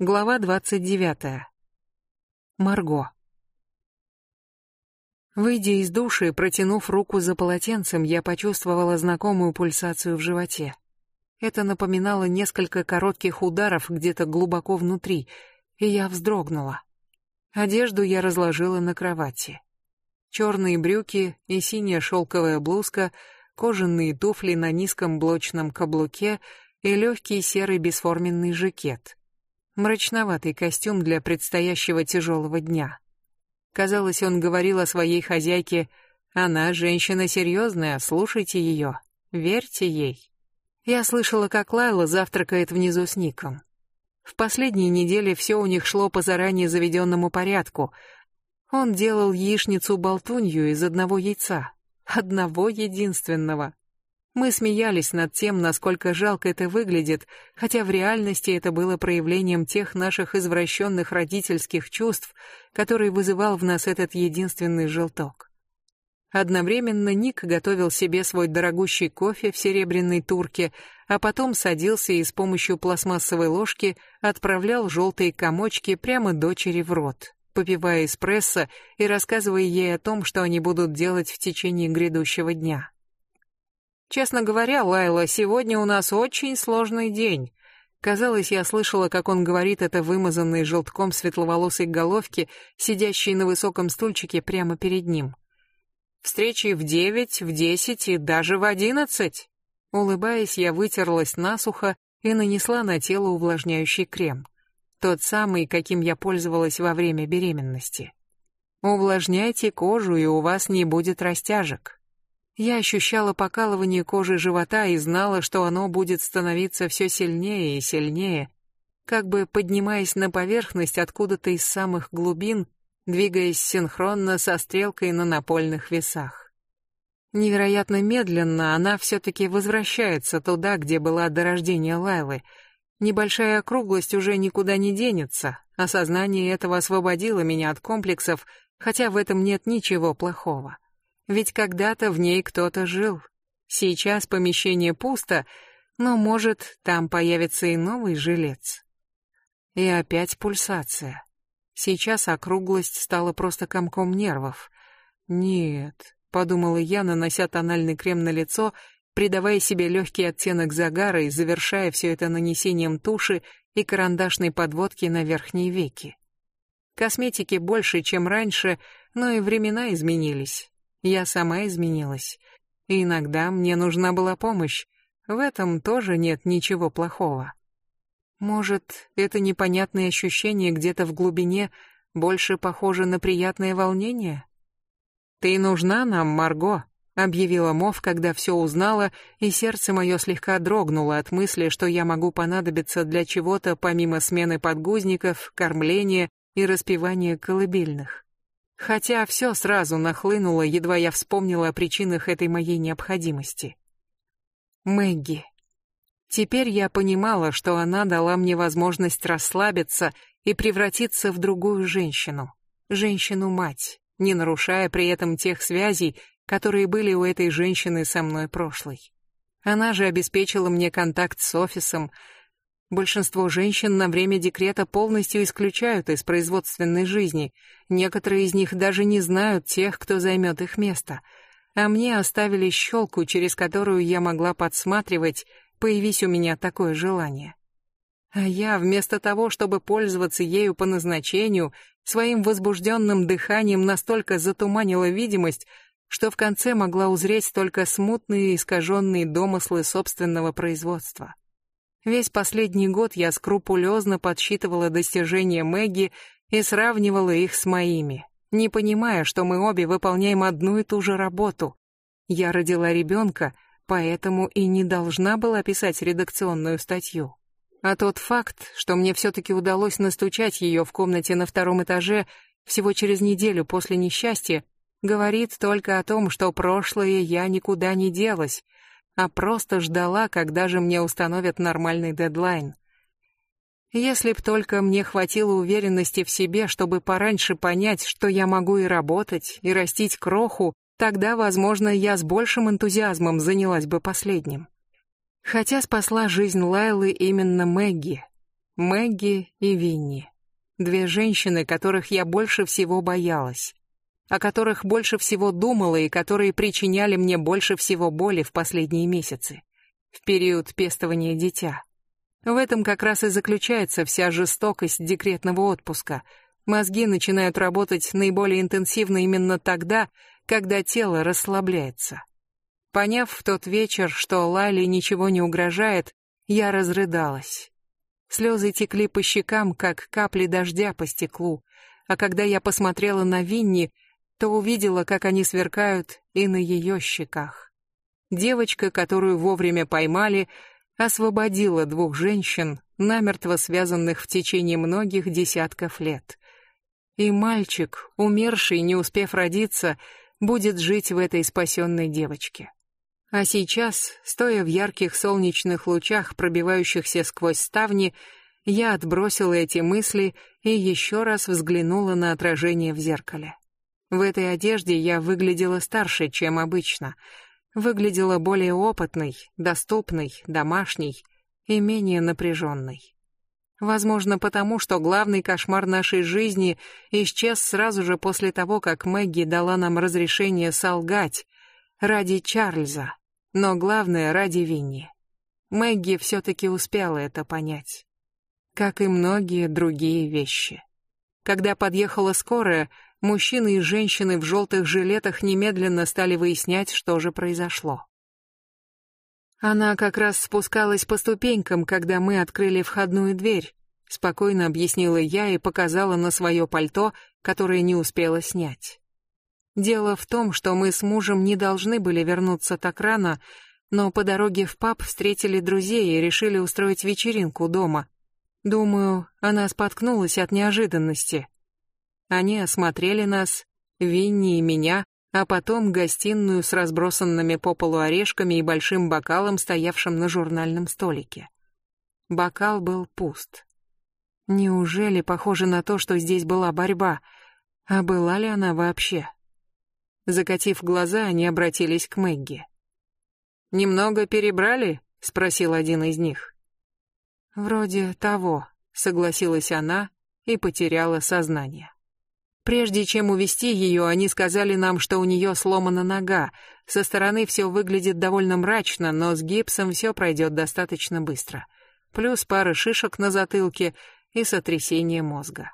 Глава 29. Марго. Выйдя из души, протянув руку за полотенцем, я почувствовала знакомую пульсацию в животе. Это напоминало несколько коротких ударов где-то глубоко внутри, и я вздрогнула. Одежду я разложила на кровати. Черные брюки и синяя шелковая блузка, кожаные туфли на низком блочном каблуке и легкий серый бесформенный жакет — мрачноватый костюм для предстоящего тяжелого дня. Казалось, он говорил о своей хозяйке, она женщина серьезная, слушайте ее, верьте ей. Я слышала, как Лайла завтракает внизу с Ником. В последние недели все у них шло по заранее заведенному порядку. Он делал яичницу-болтунью из одного яйца. Одного единственного. Мы смеялись над тем, насколько жалко это выглядит, хотя в реальности это было проявлением тех наших извращенных родительских чувств, которые вызывал в нас этот единственный желток. Одновременно Ник готовил себе свой дорогущий кофе в серебряной турке, а потом садился и с помощью пластмассовой ложки отправлял желтые комочки прямо дочери в рот, попивая эспрессо и рассказывая ей о том, что они будут делать в течение грядущего дня. Честно говоря, Лайла, сегодня у нас очень сложный день. Казалось, я слышала, как он говорит это вымазанной желтком светловолосой головки, сидящей на высоком стульчике прямо перед ним. Встречи в девять, в десять и даже в одиннадцать. Улыбаясь, я вытерлась насухо и нанесла на тело увлажняющий крем. Тот самый, каким я пользовалась во время беременности. Увлажняйте кожу, и у вас не будет растяжек. Я ощущала покалывание кожи живота и знала, что оно будет становиться все сильнее и сильнее, как бы поднимаясь на поверхность откуда-то из самых глубин, двигаясь синхронно со стрелкой на напольных весах. Невероятно медленно она все-таки возвращается туда, где была до рождения Лайлы. Небольшая округлость уже никуда не денется, осознание этого освободило меня от комплексов, хотя в этом нет ничего плохого. Ведь когда-то в ней кто-то жил. Сейчас помещение пусто, но, может, там появится и новый жилец. И опять пульсация. Сейчас округлость стала просто комком нервов. Нет, подумала я, нанося тональный крем на лицо, придавая себе легкий оттенок загара и завершая все это нанесением туши и карандашной подводки на верхние веки. Косметики больше, чем раньше, но и времена изменились. Я сама изменилась. И иногда мне нужна была помощь. В этом тоже нет ничего плохого. Может, это непонятное ощущение где-то в глубине больше похоже на приятное волнение? «Ты нужна нам, Марго», — объявила Мов, когда все узнала, и сердце мое слегка дрогнуло от мысли, что я могу понадобиться для чего-то помимо смены подгузников, кормления и распевания колыбельных. Хотя все сразу нахлынуло, едва я вспомнила о причинах этой моей необходимости. Мэгги. Теперь я понимала, что она дала мне возможность расслабиться и превратиться в другую женщину, женщину-мать, не нарушая при этом тех связей, которые были у этой женщины со мной прошлой. Она же обеспечила мне контакт с офисом, Большинство женщин на время декрета полностью исключают из производственной жизни. Некоторые из них даже не знают тех, кто займет их место. А мне оставили щелку, через которую я могла подсматривать, появись у меня такое желание. А я, вместо того, чтобы пользоваться ею по назначению, своим возбужденным дыханием настолько затуманила видимость, что в конце могла узреть только смутные искаженные домыслы собственного производства. Весь последний год я скрупулезно подсчитывала достижения Мэгги и сравнивала их с моими, не понимая, что мы обе выполняем одну и ту же работу. Я родила ребенка, поэтому и не должна была писать редакционную статью. А тот факт, что мне все-таки удалось настучать ее в комнате на втором этаже всего через неделю после несчастья, говорит только о том, что прошлое я никуда не делась, а просто ждала, когда же мне установят нормальный дедлайн. Если б только мне хватило уверенности в себе, чтобы пораньше понять, что я могу и работать, и растить кроху, тогда, возможно, я с большим энтузиазмом занялась бы последним. Хотя спасла жизнь Лайлы именно Мэгги. Мэгги и Винни. Две женщины, которых я больше всего боялась, о которых больше всего думала и которые причиняли мне больше всего боли в последние месяцы, в период пестования дитя. В этом как раз и заключается вся жестокость декретного отпуска. Мозги начинают работать наиболее интенсивно именно тогда, когда тело расслабляется. Поняв в тот вечер, что Лайле ничего не угрожает, я разрыдалась. Слезы текли по щекам, как капли дождя по стеклу, а когда я посмотрела на Винни, то увидела, как они сверкают и на ее щеках. Девочка, которую вовремя поймали, освободила двух женщин, намертво связанных в течение многих десятков лет. И мальчик, умерший, не успев родиться, будет жить в этой спасенной девочке. А сейчас, стоя в ярких солнечных лучах, пробивающихся сквозь ставни, я отбросила эти мысли и еще раз взглянула на отражение в зеркале. В этой одежде я выглядела старше, чем обычно. Выглядела более опытной, доступной, домашней и менее напряженной. Возможно, потому что главный кошмар нашей жизни исчез сразу же после того, как Мэгги дала нам разрешение солгать ради Чарльза но главное ради Винни. Мэгги все-таки успела это понять. Как и многие другие вещи. Когда подъехала скорая, мужчины и женщины в желтых жилетах немедленно стали выяснять, что же произошло. Она как раз спускалась по ступенькам, когда мы открыли входную дверь, спокойно объяснила я и показала на свое пальто, которое не успела снять. Дело в том, что мы с мужем не должны были вернуться так рано, но по дороге в паб встретили друзей и решили устроить вечеринку дома. Думаю, она споткнулась от неожиданности. Они осмотрели нас, Винни и меня, а потом гостиную с разбросанными по полу орешками и большим бокалом, стоявшим на журнальном столике. Бокал был пуст. Неужели похоже на то, что здесь была борьба? А была ли она вообще? Закатив глаза, они обратились к Мэгги. «Немного перебрали?» — спросил один из них. «Вроде того», — согласилась она и потеряла сознание. Прежде чем увести ее, они сказали нам, что у нее сломана нога. Со стороны все выглядит довольно мрачно, но с гипсом все пройдет достаточно быстро. Плюс пара шишек на затылке и сотрясение мозга.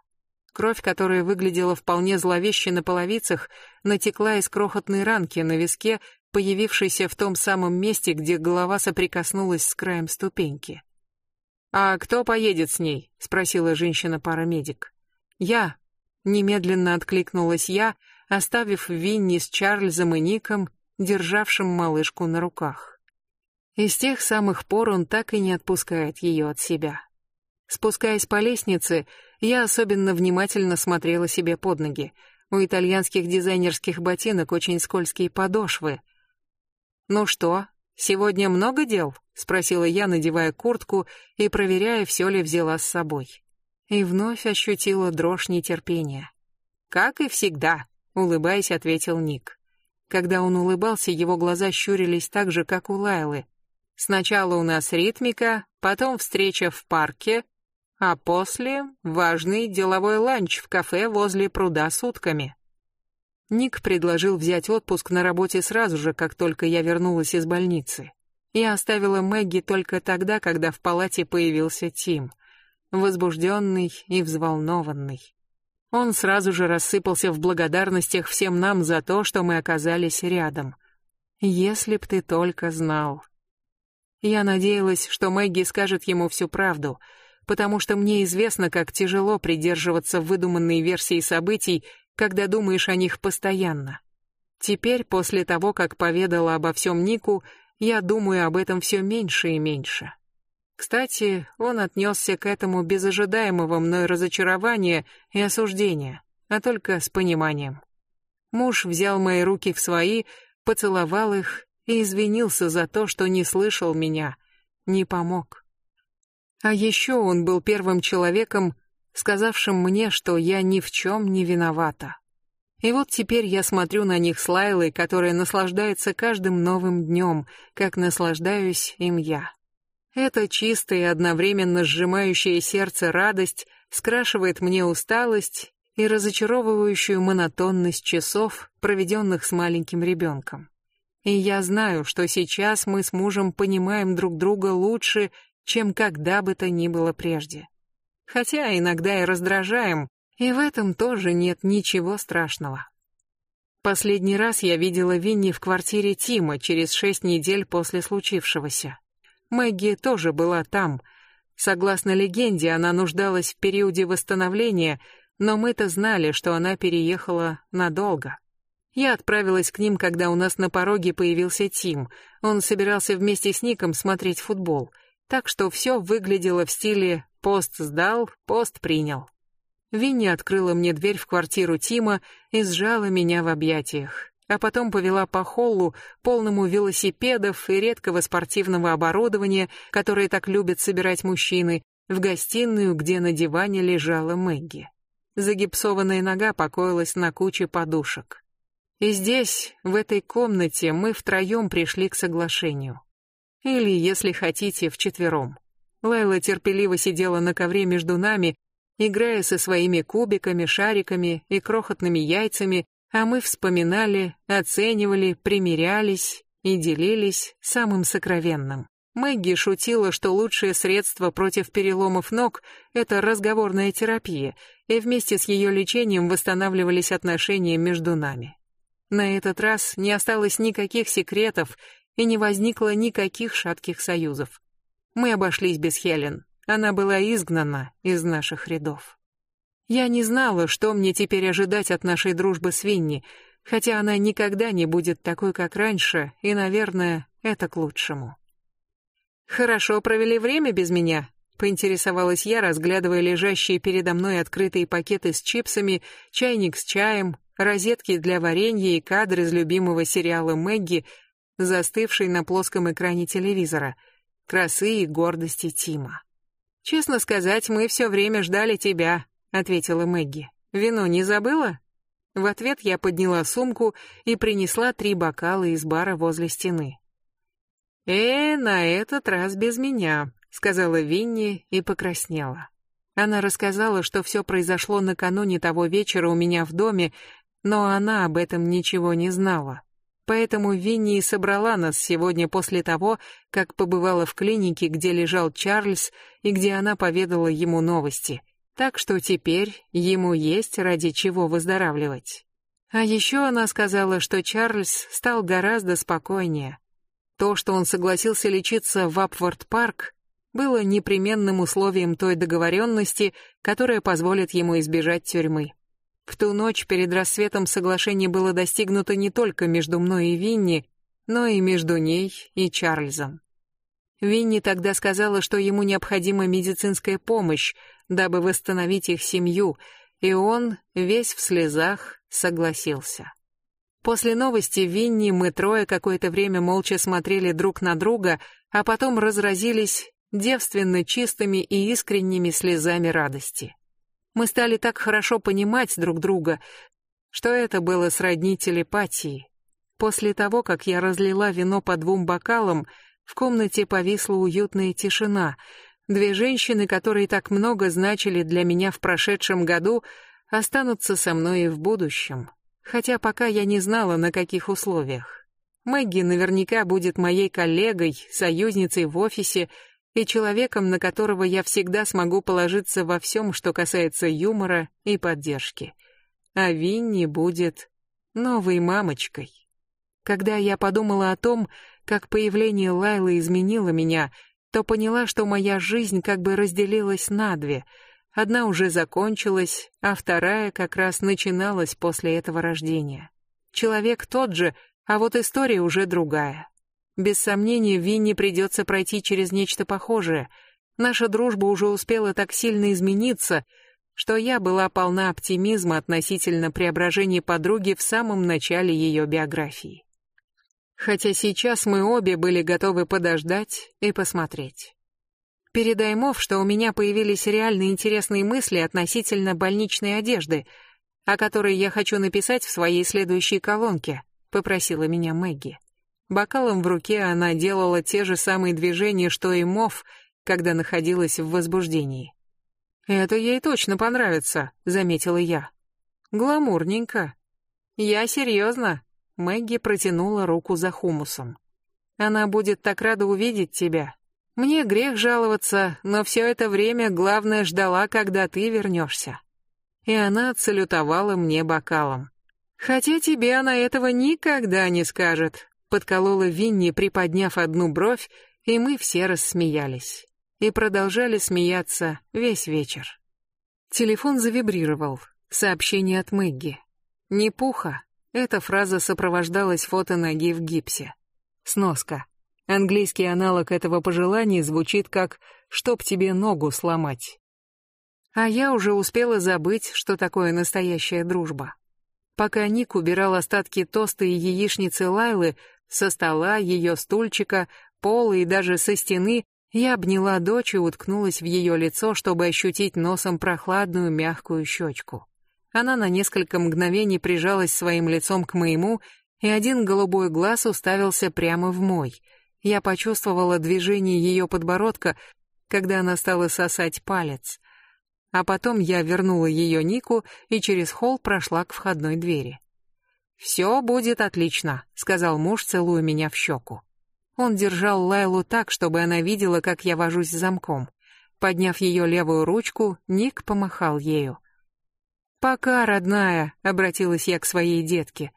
Кровь, которая выглядела вполне зловеще на половицах, натекла из крохотной ранки на виске, появившейся в том самом месте, где голова соприкоснулась с краем ступеньки. «А кто поедет с ней?» — спросила женщина-парамедик. «Я», — немедленно откликнулась я, оставив Винни с Чарльзом и Ником, державшим малышку на руках. И с тех самых пор он так и не отпускает ее от себя. Спускаясь по лестнице, я особенно внимательно смотрела себе под ноги. У итальянских дизайнерских ботинок очень скользкие подошвы. «Ну что, сегодня много дел?» — спросила я, надевая куртку и проверяя, все ли взяла с собой. И вновь ощутила дрожь нетерпения. «Как и всегда», — улыбаясь, ответил Ник. Когда он улыбался, его глаза щурились так же, как у Лайлы. «Сначала у нас ритмика, потом встреча в парке, а после важный деловой ланч в кафе возле пруда с утками. Ник предложил взять отпуск на работе сразу же, как только я вернулась из больницы. Я оставила Мэгги только тогда, когда в палате появился Тим, возбужденный и взволнованный. Он сразу же рассыпался в благодарностях всем нам за то, что мы оказались рядом. Если б ты только знал. Я надеялась, что Мэгги скажет ему всю правду — потому что мне известно, как тяжело придерживаться выдуманной версии событий, когда думаешь о них постоянно. Теперь, после того, как поведала обо всем Нику, я думаю об этом все меньше и меньше. Кстати, он отнесся к этому без ожидаемого мной разочарования и осуждения, а только с пониманием. Муж взял мои руки в свои, поцеловал их и извинился за то, что не слышал меня, не помог. А еще он был первым человеком, сказавшим мне, что я ни в чем не виновата. И вот теперь я смотрю на них с Лайлой, которая наслаждается каждым новым днем, как наслаждаюсь им я. Эта чистая и одновременно сжимающая сердце радость скрашивает мне усталость и разочаровывающую монотонность часов, проведенных с маленьким ребенком. И я знаю, что сейчас мы с мужем понимаем друг друга лучше, чем когда бы то ни было прежде. Хотя иногда и раздражаем, и в этом тоже нет ничего страшного. Последний раз я видела Винни в квартире Тима через шесть недель после случившегося. Мэгги тоже была там. Согласно легенде, она нуждалась в периоде восстановления, но мы-то знали, что она переехала надолго. Я отправилась к ним, когда у нас на пороге появился Тим. Он собирался вместе с Ником смотреть футбол. Так что все выглядело в стиле «пост сдал, пост принял». Винни открыла мне дверь в квартиру Тима и сжала меня в объятиях, а потом повела по холлу, полному велосипедов и редкого спортивного оборудования, которое так любят собирать мужчины, в гостиную, где на диване лежала Мэгги. Загипсованная нога покоилась на куче подушек. И здесь, в этой комнате, мы втроем пришли к соглашению. Или, если хотите, вчетвером. Лайла терпеливо сидела на ковре между нами, играя со своими кубиками, шариками и крохотными яйцами, а мы вспоминали, оценивали, примирялись и делились самым сокровенным. Мэгги шутила, что лучшее средство против переломов ног – это разговорная терапия, и вместе с ее лечением восстанавливались отношения между нами. На этот раз не осталось никаких секретов и не возникло никаких шатких союзов. Мы обошлись без Хелен, она была изгнана из наших рядов. Я не знала, что мне теперь ожидать от нашей дружбы с Винни, хотя она никогда не будет такой, как раньше, и, наверное, это к лучшему. Хорошо провели время без меня, поинтересовалась я, разглядывая лежащие передо мной открытые пакеты с чипсами, чайник с чаем, розетки для варенья и кадры из любимого сериала Мэгги, застывший на плоском экране телевизора, красы и гордости Тима. Честно сказать, мы все время ждали тебя, ответила Мэгги. Вино не забыла? В ответ я подняла сумку и принесла три бокала из бара возле стены. Э, на этот раз без меня, сказала Винни и покраснела. Она рассказала, что все произошло накануне того вечера у меня в доме, но она об этом ничего не знала. Поэтому Винни и собрала нас сегодня после того, как побывала в клинике, где лежал Чарльз, и где она поведала ему новости. Так что теперь ему есть ради чего выздоравливать. А еще она сказала, что Чарльз стал гораздо спокойнее. То, что он согласился лечиться в Апвард-парк, было непременным условием той договоренности, которая позволит ему избежать тюрьмы. В ту ночь перед рассветом соглашение было достигнуто не только между мной и Винни, но и между ней и Чарльзом. Винни тогда сказала, что ему необходима медицинская помощь, дабы восстановить их семью, и он, весь в слезах, согласился. После новости Винни мы трое какое-то время молча смотрели друг на друга, а потом разразились девственно чистыми и искренними слезами радости. Мы стали так хорошо понимать друг друга, что это было сродни телепатии. После того, как я разлила вино по двум бокалам, в комнате повисла уютная тишина. Две женщины, которые так много значили для меня в прошедшем году, останутся со мной и в будущем. Хотя пока я не знала, на каких условиях. Мэгги наверняка будет моей коллегой, союзницей в офисе, и человеком, на которого я всегда смогу положиться во всем, что касается юмора и поддержки. А Винни будет новой мамочкой. Когда я подумала о том, как появление Лайлы изменило меня, то поняла, что моя жизнь как бы разделилась на две. Одна уже закончилась, а вторая как раз начиналась после этого рождения. Человек тот же, а вот история уже другая. Без сомнения, Винни придется пройти через нечто похожее. Наша дружба уже успела так сильно измениться, что я была полна оптимизма относительно преображения подруги в самом начале ее биографии. Хотя сейчас мы обе были готовы подождать и посмотреть. Передай Мов, что у меня появились реально интересные мысли относительно больничной одежды, о которой я хочу написать в своей следующей колонке, попросила меня Мэгги. Бокалом в руке она делала те же самые движения, что и Мов, когда находилась в возбуждении. «Это ей точно понравится», — заметила я. «Гламурненько». «Я серьезно». Мэгги протянула руку за хумусом. «Она будет так рада увидеть тебя. Мне грех жаловаться, но все это время главное ждала, когда ты вернешься». И она отсалютовала мне бокалом. «Хотя тебе она этого никогда не скажет», подколола Винни, приподняв одну бровь, и мы все рассмеялись. И продолжали смеяться весь вечер. Телефон завибрировал. Сообщение от Мэгги. «Не пуха». Эта фраза сопровождалась фото ноги в гипсе. Сноска. Английский аналог этого пожелания звучит как «чтоб тебе ногу сломать». А я уже успела забыть, что такое настоящая дружба. Пока Ник убирал остатки тоста и яичницы Лайлы, со стола, ее стульчика, пола и даже со стены я обняла дочь и уткнулась в ее лицо, чтобы ощутить носом прохладную мягкую щечку. Она на несколько мгновений прижалась своим лицом к моему, и один голубой глаз уставился прямо в мой. Я почувствовала движение ее подбородка, когда она стала сосать палец. А потом я вернула ее Нику и через холл прошла к входной двери. «Все будет отлично», — сказал муж, целуя меня в щеку. Он держал Лайлу так, чтобы она видела, как я вожусь замком. Подняв ее левую ручку, Ник помахал ею. «Пока, родная», — обратилась я к своей детке.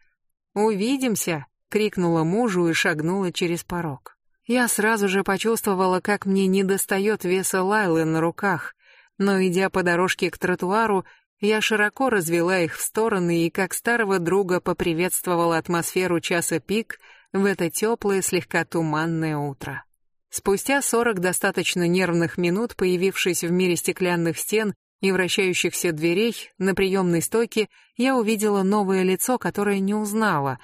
«Увидимся», — крикнула мужу и шагнула через порог. Я сразу же почувствовала, как мне недостает веса Лайлы на руках, но, идя по дорожке к тротуару, я широко развела их в стороны и как старого друга поприветствовала атмосферу часа пик в это теплое, слегка туманное утро. Спустя сорок достаточно нервных минут, появившись в мире стеклянных стен и вращающихся дверей, на приемной стойке я увидела новое лицо, которое не узнала.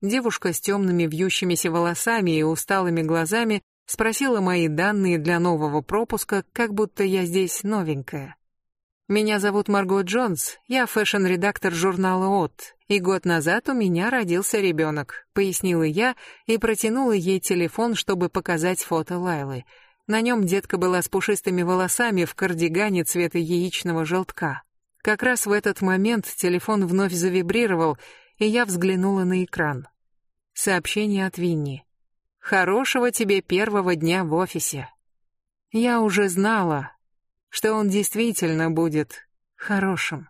Девушка с темными вьющимися волосами и усталыми глазами спросила мои данные для нового пропуска, как будто я здесь новенькая. Меня зовут Марго Джонс, я фэшн-редактор журнала «Haute», и год назад у меня родился ребенок», — пояснила я и протянула ей телефон, чтобы показать фото Лайлы. На нем детка была с пушистыми волосами в кардигане цвета яичного желтка. Как раз в этот момент телефон вновь завибрировал, и я взглянула на экран. Сообщение от Винни. «Хорошего тебе первого дня в офисе». Я уже знала, что он действительно будет хорошим.